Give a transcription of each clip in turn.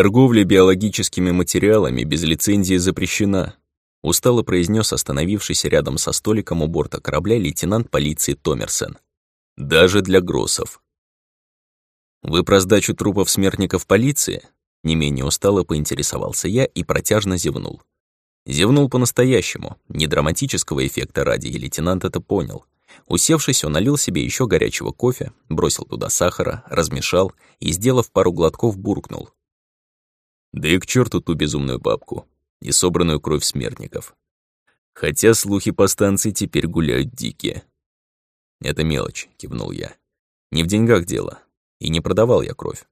Торговля биологическими материалами без лицензии запрещена, устало произнес остановившийся рядом со столиком у борта корабля лейтенант полиции Томерсен. Даже для гроссов. Вы про сдачу трупов смертников полиции? Не менее устало поинтересовался я и протяжно зевнул. Зевнул по-настоящему, не драматического эффекта ради, и лейтенант это понял. Усевшись, он налил себе еще горячего кофе, бросил туда сахара, размешал и, сделав пару глотков, буркнул. Да и к черту ту безумную бабку и собранную кровь смертников. Хотя слухи по станции теперь гуляют дикие. «Это мелочь», — кивнул я. «Не в деньгах дело. И не продавал я кровь.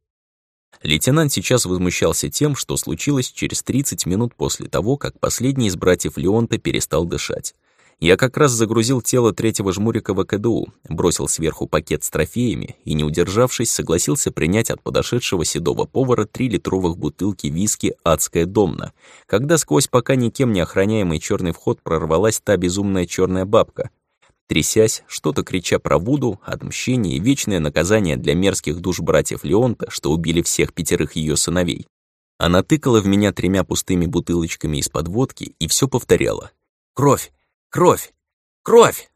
Лейтенант сейчас возмущался тем, что случилось через 30 минут после того, как последний из братьев Леонта перестал дышать. Я как раз загрузил тело третьего жмурика в КДУ, бросил сверху пакет с трофеями и, не удержавшись, согласился принять от подошедшего седого повара три литровых бутылки виски «Адская домна», когда сквозь пока никем не охраняемый черный вход прорвалась та безумная черная бабка. Трясясь, что-то крича про Вуду, отмщение и вечное наказание для мерзких душ братьев Леонта, что убили всех пятерых ее сыновей. Она тыкала в меня тремя пустыми бутылочками из-под водки и все повторяла. «Кровь! Кровь! Кровь!»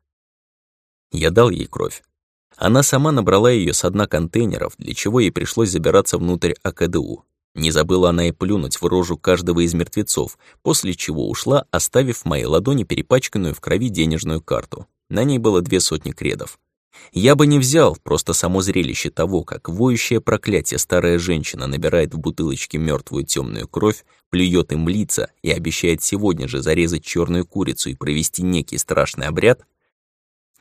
Я дал ей кровь. Она сама набрала ее с дна контейнеров, для чего ей пришлось забираться внутрь АКДУ. Не забыла она и плюнуть в рожу каждого из мертвецов, после чего ушла, оставив в моей ладони перепачканную в крови денежную карту. На ней было две сотни кредов. Я бы не взял, просто само зрелище того, как воющее проклятие старая женщина набирает в бутылочке мертвую темную кровь, плюет им лица и обещает сегодня же зарезать черную курицу и провести некий страшный обряд,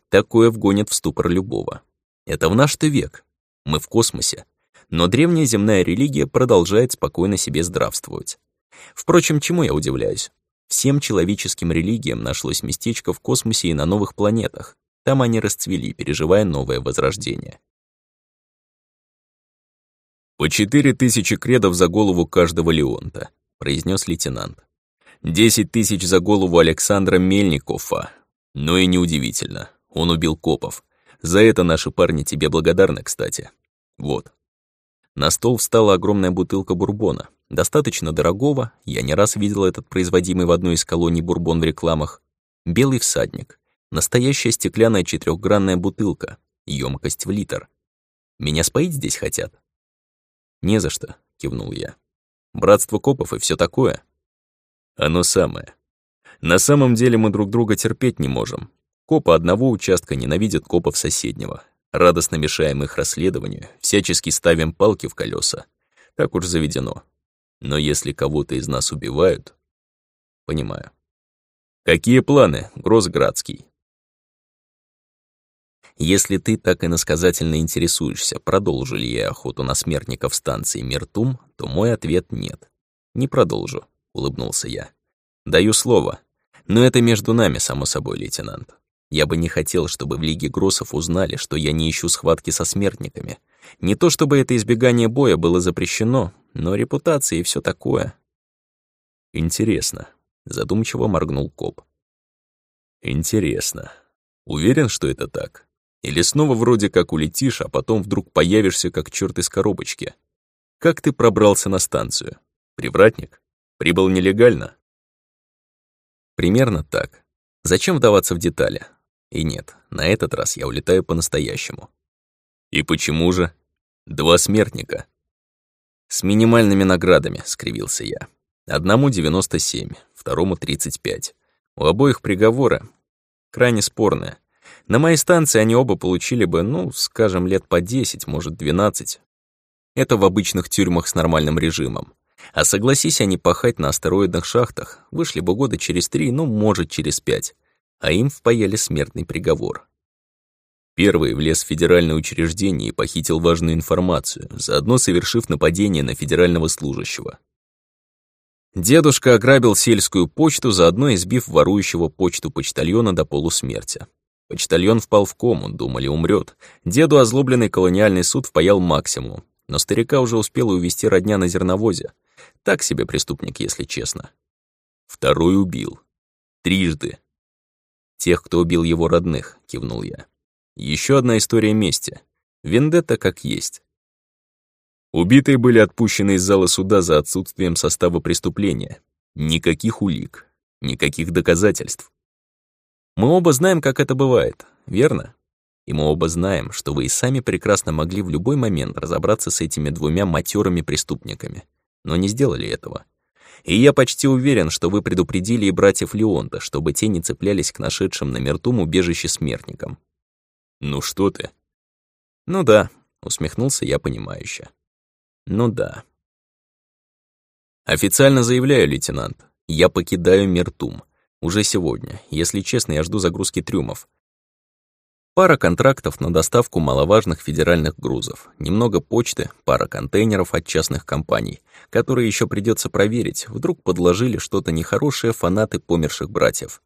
такое вгонит в ступор любого. Это в наш-то век. Мы в космосе. Но древняя земная религия продолжает спокойно себе здравствовать. Впрочем, чему я удивляюсь? Всем человеческим религиям нашлось местечко в космосе и на новых планетах, там они расцвели, переживая новое возрождение. «По четыре тысячи кредов за голову каждого Леонта», — произнес лейтенант. «Десять тысяч за голову Александра Мельникова. Но и неудивительно, он убил копов. За это наши парни тебе благодарны, кстати. Вот». На стол встала огромная бутылка бурбона, достаточно дорогого, я не раз видел этот производимый в одной из колоний бурбон в рекламах. Белый всадник. Настоящая стеклянная четырехгранная бутылка, емкость в литр. Меня споить здесь хотят? Не за что, кивнул я. Братство копов и все такое. Оно самое. На самом деле мы друг друга терпеть не можем. Копы одного участка ненавидят копов соседнего. Радостно мешаем их расследованию, всячески ставим палки в колеса. Так уж заведено. Но если кого-то из нас убивают... Понимаю. Какие планы, Гросградский? Если ты так иносказательно интересуешься, продолжу ли я охоту на смертников станции Миртум, то мой ответ — нет. Не продолжу, — улыбнулся я. Даю слово. Но это между нами, само собой, лейтенант. Я бы не хотел, чтобы в Лиге Гроссов узнали, что я не ищу схватки со смертниками. Не то чтобы это избегание боя было запрещено, но репутация и все такое. Интересно. Задумчиво моргнул коп. Интересно. Уверен, что это так? Или снова вроде как улетишь, а потом вдруг появишься как черт из коробочки. Как ты пробрался на станцию? Привратник? Прибыл нелегально? Примерно так. Зачем вдаваться в детали? И нет, на этот раз я улетаю по-настоящему. И почему же? Два смертника. С минимальными наградами, скривился я. Одному 97, второму 35. У обоих приговоры крайне спорные. На моей станции они оба получили бы, ну, скажем, лет по 10, может, 12. Это в обычных тюрьмах с нормальным режимом. А согласись они пахать на астероидных шахтах, вышли бы года через три, ну, может, через пять. А им впаяли смертный приговор. Первый влез в федеральное учреждение и похитил важную информацию, заодно совершив нападение на федерального служащего. Дедушка ограбил сельскую почту, заодно избив ворующего почту почтальона до полусмерти. Почтальон впал в кому, думали, умрет. Деду озлобленный колониальный суд впаял максимум, но старика уже успела увести родня на зерновозе. Так себе преступник, если честно. Второй убил. Трижды. Тех, кто убил его родных, кивнул я. Еще одна история мести. Вендетта как есть. Убитые были отпущены из зала суда за отсутствием состава преступления. Никаких улик, никаких доказательств. Мы оба знаем, как это бывает, верно? И мы оба знаем, что вы и сами прекрасно могли в любой момент разобраться с этими двумя матерыми преступниками, но не сделали этого. И я почти уверен, что вы предупредили и братьев Леонта, чтобы те не цеплялись к нашедшим на мертум убежище смертникам. Ну что ты? Ну да, усмехнулся я понимающе. Ну да. Официально заявляю, лейтенант, я покидаю Мертум. Уже сегодня. Если честно, я жду загрузки трюмов. Пара контрактов на доставку маловажных федеральных грузов, немного почты, пара контейнеров от частных компаний, которые еще придется проверить, вдруг подложили что-то нехорошее фанаты померших братьев.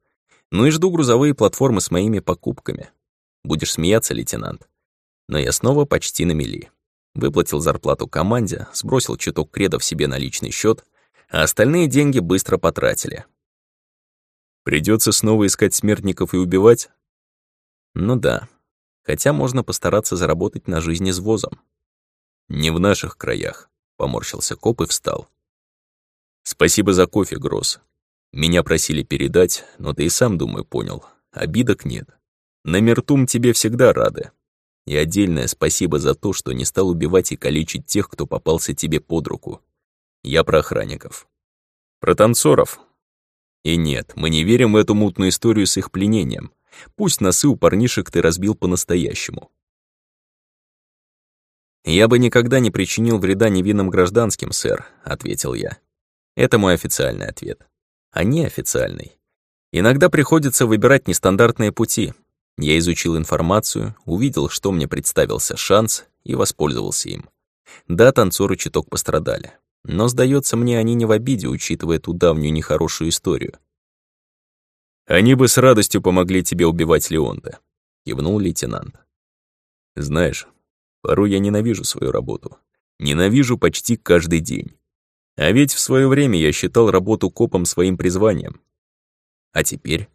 Ну и жду грузовые платформы с моими покупками. Будешь смеяться, лейтенант. Но я снова почти на мели. Выплатил зарплату команде, сбросил чуток кредов себе на личный счет, а остальные деньги быстро потратили. Придется снова искать смертников и убивать? Ну да. Хотя можно постараться заработать на жизни с возом. Не в наших краях, поморщился коп и встал. Спасибо за кофе, Гросс. Меня просили передать, но ты и сам, думаю, понял. Обидок нет. На Мертум тебе всегда рады. И отдельное спасибо за то, что не стал убивать и калечить тех, кто попался тебе под руку. Я про охранников. Про танцоров. И нет, мы не верим в эту мутную историю с их пленением. Пусть носы у парнишек ты разбил по-настоящему. «Я бы никогда не причинил вреда невинным гражданским, сэр», — ответил я. Это мой официальный ответ. А неофициальный. Иногда приходится выбирать нестандартные пути. Я изучил информацию, увидел, что мне представился шанс, и воспользовался им. Да, танцоры чуток пострадали. Но, сдается мне, они не в обиде, учитывая ту давнюю нехорошую историю. Они бы с радостью помогли тебе убивать Леонда», — кивнул лейтенант. «Знаешь, порой я ненавижу свою работу. Ненавижу почти каждый день. А ведь в свое время я считал работу копом своим призванием. А теперь?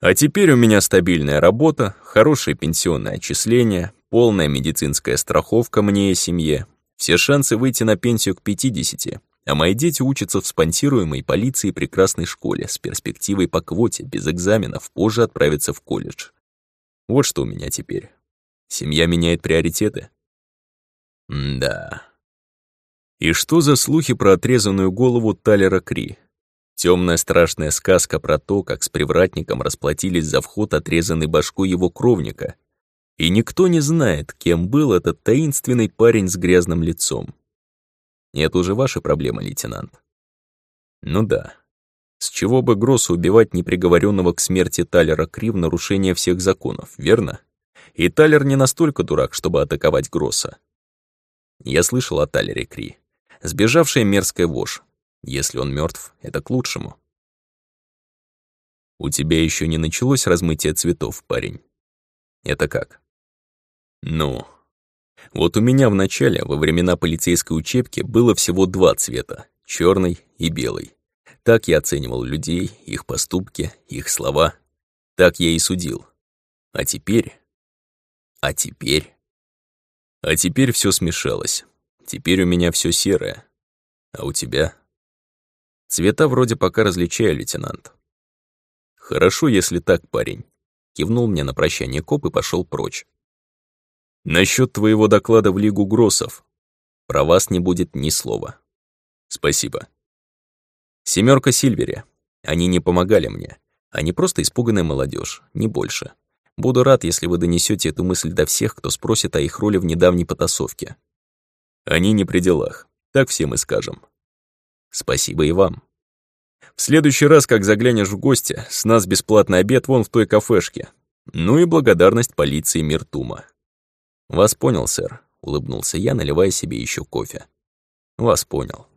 А теперь у меня стабильная работа, хорошее пенсионное отчисление, полная медицинская страховка мне и семье, все шансы выйти на пенсию к 50, а мои дети учатся в спонсируемой полицией прекрасной школе с перспективой по квоте, без экзаменов, позже отправиться в колледж. Вот что у меня теперь. Семья меняет приоритеты? Да. И что за слухи про отрезанную голову Талера Кри? Темная страшная сказка про то, как с привратником расплатились за вход отрезанной башку его кровника. И никто не знает, кем был этот таинственный парень с грязным лицом. Это уже ваша проблема, лейтенант. Ну да. С чего бы Гроссу убивать неприговоренного к смерти Талера Кри в нарушение всех законов, верно? И Талер не настолько дурак, чтобы атаковать Гросса. Я слышал о Талере Кри. Сбежавшая мерзкая вошь. Если он мертв, это к лучшему. У тебя еще не началось размытие цветов, парень. Это как? Ну, вот у меня в начале, во времена полицейской учебки, было всего два цвета — черный и белый. Так я оценивал людей, их поступки, их слова. Так я и судил. А теперь... А теперь... А теперь все смешалось. Теперь у меня все серое. А у тебя? Цвета вроде пока различаю, лейтенант. Хорошо, если так, парень. Кивнул мне на прощание коп и пошел прочь. Насчет твоего доклада в Лигу Гроссов. Про вас не будет ни слова. Спасибо. Семерка Сильвери. Они не помогали мне. Они просто испуганная молодежь, не больше. Буду рад, если вы донесете эту мысль до всех, кто спросит о их роли в недавней потасовке. Они не при делах. Так всем и скажем. Спасибо и вам. В следующий раз, как заглянешь в гости, с нас бесплатный обед вон в той кафешке. Ну и благодарность полиции Миртума. «Вас понял, сэр», — улыбнулся я, наливая себе еще кофе. «Вас понял».